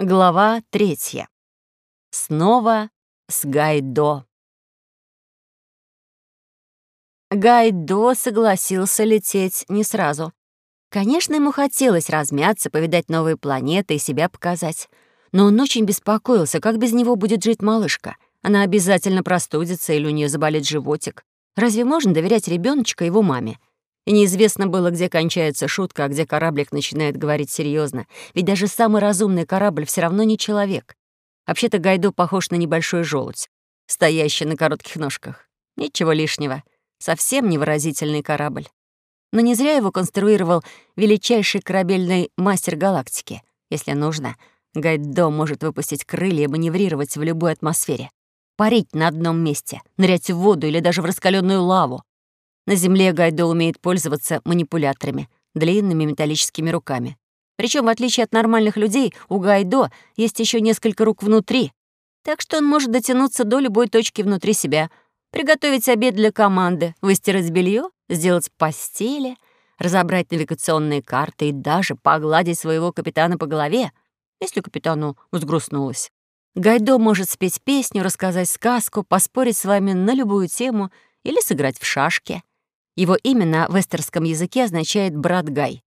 Глава третья. Снова с Гайдо. Гайдо согласился лететь не сразу. Конечно, ему хотелось размяться, повидать новые планеты и себя показать. Но он очень беспокоился, как без него будет жить малышка. Она обязательно простудится или у нее заболит животик. Разве можно доверять ребеночка его маме? И неизвестно было, где кончается шутка, а где кораблик начинает говорить серьезно. Ведь даже самый разумный корабль все равно не человек. Вообще-то Гайду похож на небольшой желудь, стоящий на коротких ножках. Ничего лишнего. Совсем невыразительный корабль. Но не зря его конструировал величайший корабельный мастер галактики. Если нужно, Гайдо может выпустить крылья и маневрировать в любой атмосфере. Парить на одном месте, нырять в воду или даже в раскаленную лаву. На Земле Гайдо умеет пользоваться манипуляторами, длинными металлическими руками. Причем, в отличие от нормальных людей, у Гайдо есть еще несколько рук внутри, так что он может дотянуться до любой точки внутри себя, приготовить обед для команды, выстирать белье, сделать постели, разобрать навигационные карты и даже погладить своего капитана по голове, если капитану взгрустнулось. Гайдо может спеть песню, рассказать сказку, поспорить с вами на любую тему или сыграть в шашки. Его имя на вестерском языке означает «брат Гай».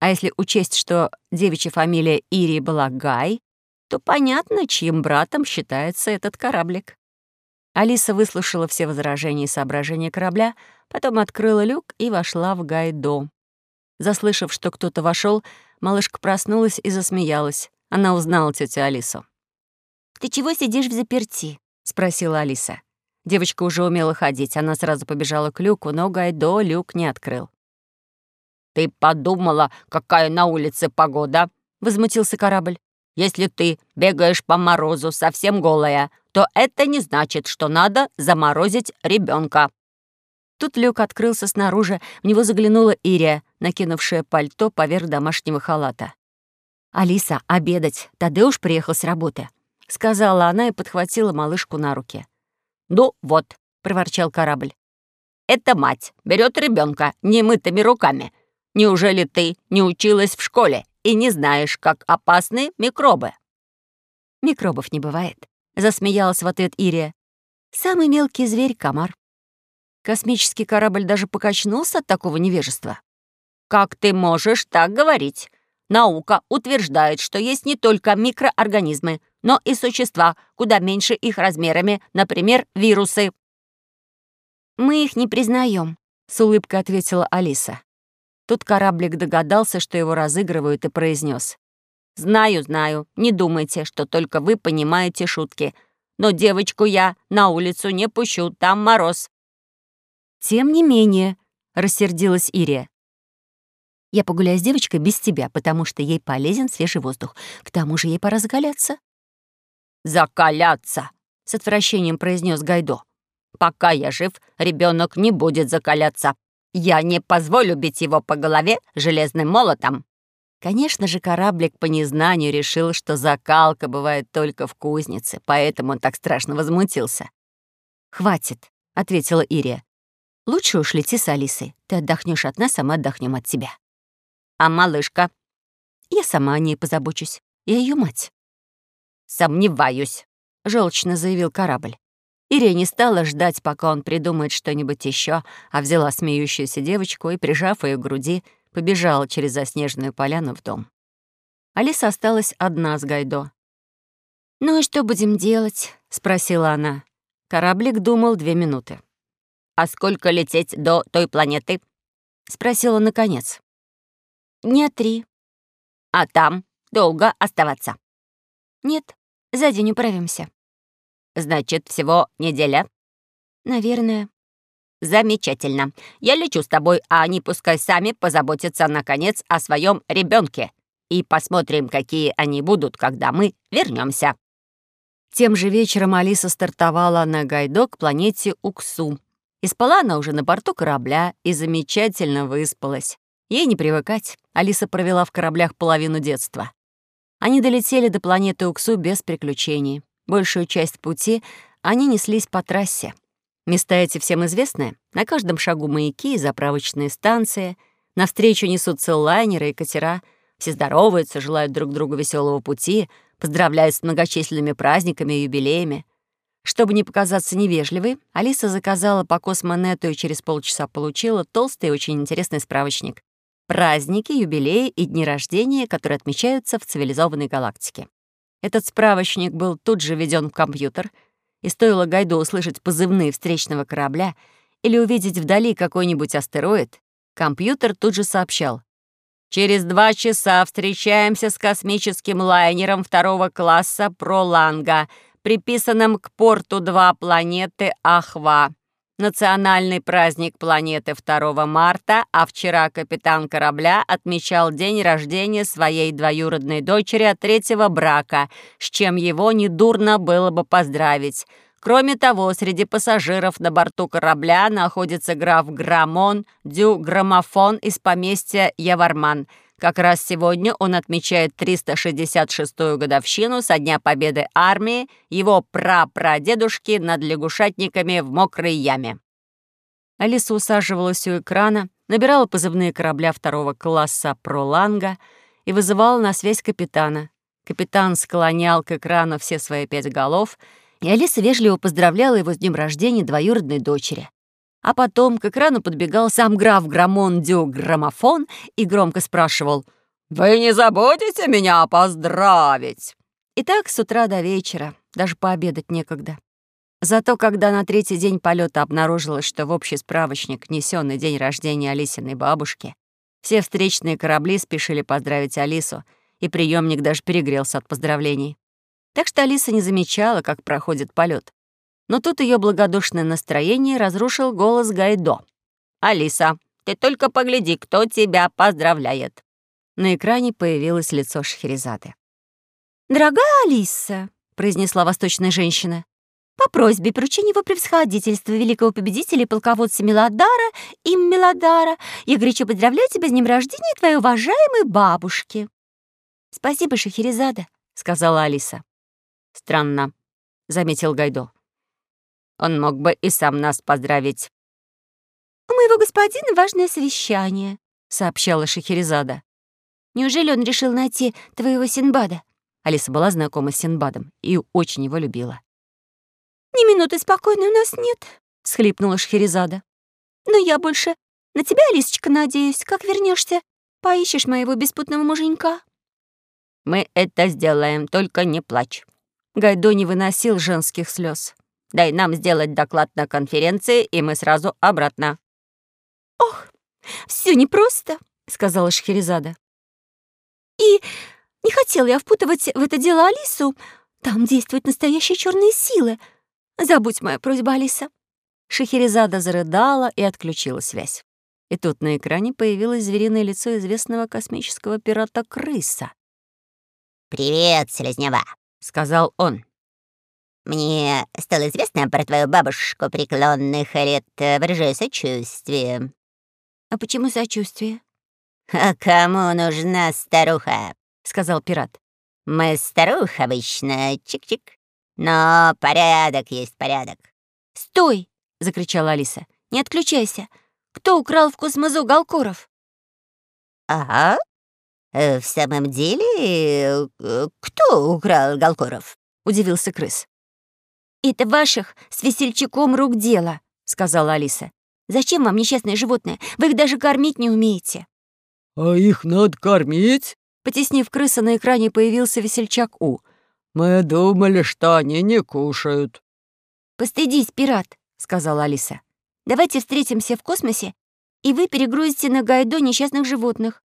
А если учесть, что девичья фамилия Ирии была Гай, то понятно, чьим братом считается этот кораблик. Алиса выслушала все возражения и соображения корабля, потом открыла люк и вошла в Гайдо. Заслышав, что кто-то вошел, малышка проснулась и засмеялась. Она узнала тетю Алису. «Ты чего сидишь в заперти?» — спросила Алиса. Девочка уже умела ходить, она сразу побежала к люку, но Гайдо люк не открыл. «Ты подумала, какая на улице погода?» — возмутился корабль. «Если ты бегаешь по морозу совсем голая, то это не значит, что надо заморозить ребенка. Тут люк открылся снаружи, в него заглянула Ирия, накинувшая пальто поверх домашнего халата. «Алиса, обедать, Тадеуш приехал с работы», — сказала она и подхватила малышку на руки. «Ну вот», — проворчал корабль. «Это мать берет ребенка немытыми руками. Неужели ты не училась в школе и не знаешь, как опасны микробы?» «Микробов не бывает», — засмеялась в ответ Ирия. «Самый мелкий зверь — комар». Космический корабль даже покачнулся от такого невежества. «Как ты можешь так говорить? Наука утверждает, что есть не только микроорганизмы, но и существа, куда меньше их размерами, например, вирусы». «Мы их не признаем, с улыбкой ответила Алиса. Тут кораблик догадался, что его разыгрывают, и произнес: «Знаю, знаю, не думайте, что только вы понимаете шутки. Но девочку я на улицу не пущу, там мороз». «Тем не менее», — рассердилась Ирия. «Я погуляю с девочкой без тебя, потому что ей полезен свежий воздух. К тому же ей пора закаляться». «Закаляться!» — с отвращением произнес Гайдо. «Пока я жив, ребенок не будет закаляться. Я не позволю бить его по голове железным молотом». Конечно же, кораблик по незнанию решил, что закалка бывает только в кузнице, поэтому он так страшно возмутился. «Хватит», — ответила Ирия. «Лучше уж лети с Алисой. Ты отдохнешь от нас, а мы отдохнем от тебя». «А малышка?» «Я сама о ней позабочусь. Я ее мать». «Сомневаюсь», — желчно заявил корабль. Ирия не стала ждать, пока он придумает что-нибудь еще, а взяла смеющуюся девочку и, прижав ее к груди, побежала через заснеженную поляну в дом. Алиса осталась одна с Гайдо. «Ну и что будем делать?» — спросила она. Кораблик думал две минуты. «А сколько лететь до той планеты?» — спросила наконец. «Дня три». «А там долго оставаться?» «Нет, за день управимся». «Значит, всего неделя?» «Наверное». «Замечательно. Я лечу с тобой, а они пускай сами позаботятся, наконец, о своем ребенке. И посмотрим, какие они будут, когда мы вернемся. Тем же вечером Алиса стартовала на Гайдо к планете Уксу. И спала она уже на борту корабля и замечательно выспалась. Ей не привыкать. Алиса провела в кораблях половину детства. Они долетели до планеты Уксу без приключений. Большую часть пути они неслись по трассе. Места эти всем известны. На каждом шагу маяки и заправочные станции. Навстречу несутся лайнеры и катера. Все здороваются, желают друг другу веселого пути, поздравляют с многочисленными праздниками и юбилеями. Чтобы не показаться невежливой, Алиса заказала по космонету и через полчаса получила толстый и очень интересный справочник. Праздники, юбилеи и дни рождения, которые отмечаются в цивилизованной галактике. Этот справочник был тут же введен в компьютер, и стоило Гайду услышать позывные встречного корабля или увидеть вдали какой-нибудь астероид, компьютер тут же сообщал. «Через два часа встречаемся с космическим лайнером второго класса «Проланга», приписанным к порту 2 планеты Ахва. Национальный праздник планеты 2 марта, а вчера капитан корабля отмечал день рождения своей двоюродной дочери от третьего брака, с чем его недурно было бы поздравить. Кроме того, среди пассажиров на борту корабля находится граф Грамон Дю Граммофон из поместья Яварман — как раз сегодня он отмечает 366-ю годовщину со дня победы армии его прапрадедушки над лягушатниками в мокрой яме. Алиса усаживалась у экрана, набирала позывные корабля второго класса «Проланга» и вызывала на связь капитана. Капитан склонял к экрану все свои пять голов, и Алиса вежливо поздравляла его с днем рождения двоюродной дочери. А потом к экрану подбегал сам граф Грамон Дю Граммофон и громко спрашивал «Вы не забудете меня поздравить?» И так с утра до вечера, даже пообедать некогда. Зато когда на третий день полета обнаружилось, что в общий справочник несенный день рождения Алисиной бабушки, все встречные корабли спешили поздравить Алису, и приемник даже перегрелся от поздравлений. Так что Алиса не замечала, как проходит полет. Но тут ее благодушное настроение разрушил голос Гайдо. «Алиса, ты только погляди, кто тебя поздравляет!» На экране появилось лицо Шахерезады. «Дорогая Алиса», — произнесла восточная женщина, «по просьбе поручения его превосходительства великого победителя и полководца Мелодара и Мелодара я горячо поздравляю тебя с днем рождения твоей уважаемой бабушки». «Спасибо, Шахерезада», — сказала Алиса. «Странно», — заметил Гайдо. Он мог бы и сам нас поздравить». «У моего господина важное совещание», — сообщала Шахерезада. «Неужели он решил найти твоего Синбада?» Алиса была знакома с Синбадом и очень его любила. «Ни минуты спокойной у нас нет», — схлипнула Шахерезада. «Но я больше на тебя, Алисочка, надеюсь. Как вернешься, поищешь моего беспутного муженька». «Мы это сделаем, только не плачь». Гайдо не выносил женских слез. Дай нам сделать доклад на конференции, и мы сразу обратно». «Ох, все непросто», — сказала Шхерезада. «И не хотела я впутывать в это дело Алису. Там действуют настоящие черные силы. Забудь мою просьбу, Алиса». Шахерезада зарыдала и отключила связь. И тут на экране появилось звериное лицо известного космического пирата-крыса. «Привет, Селезнева», — сказал он. Мне стало известно про твою бабушку преклонных лет. Выражаю сочувствие». «А почему сочувствие?» «А кому нужна старуха?» — сказал пират. «Мы старух обычно, чик-чик. Но порядок есть порядок». «Стой!» — закричала Алиса. «Не отключайся. Кто украл в космозу Галкоров?» «Ага. Э, в самом деле, э, кто украл Галкоров?» — удивился крыс. «Это ваших с весельчаком рук дело», — сказала Алиса. «Зачем вам несчастные животные? Вы их даже кормить не умеете». «А их надо кормить?» Потеснив крыса, на экране появился весельчак У. «Мы думали, что они не кушают». «Постыдись, пират», — сказала Алиса. «Давайте встретимся в космосе, и вы перегрузите на Гайдо несчастных животных».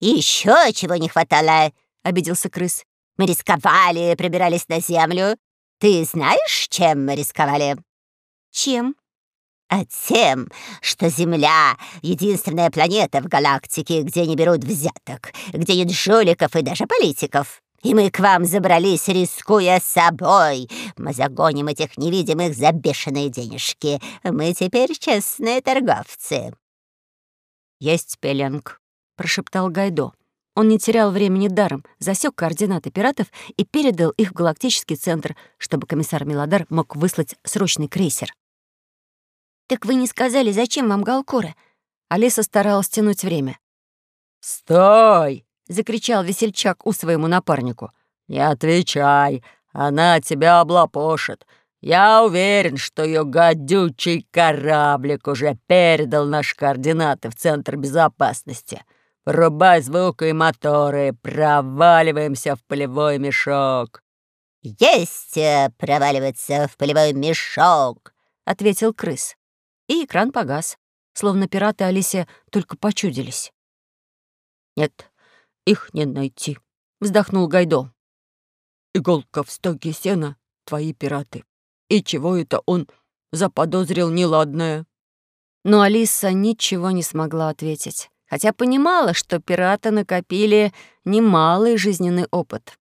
Еще чего не хватало», — обиделся крыс. «Мы рисковали, пробирались на Землю, ты знаешь, чем мы рисковали?» «Чем?» «А тем, что Земля — единственная планета в галактике, где не берут взяток, где нет жуликов и даже политиков. И мы к вам забрались, рискуя собой. Мы загоним этих невидимых за бешеные денежки. Мы теперь честные торговцы». «Есть пеленг», — прошептал Гайдо. Он не терял времени даром, засек координаты пиратов и передал их в галактический центр, чтобы комиссар Мелодар мог выслать срочный крейсер. «Так вы не сказали, зачем вам Галкоры?» Алиса старалась тянуть время. «Стой!» —— закричал весельчак у своему напарнику. «Не отвечай, она тебя облапошит. Я уверен, что ее гадючий кораблик уже передал наши координаты в Центр безопасности. Врубай звук и моторы, проваливаемся в полевой мешок». «Есть э, проваливаться в полевой мешок», — ответил крыс. И экран погас, словно пираты Алисе только почудились. «Нет, их не найти», — вздохнул Гайдо. «Иголка в стоге сена, твои пираты. И чего это он заподозрил неладное?» Но Алиса ничего не смогла ответить, хотя понимала, что пираты накопили немалый жизненный опыт.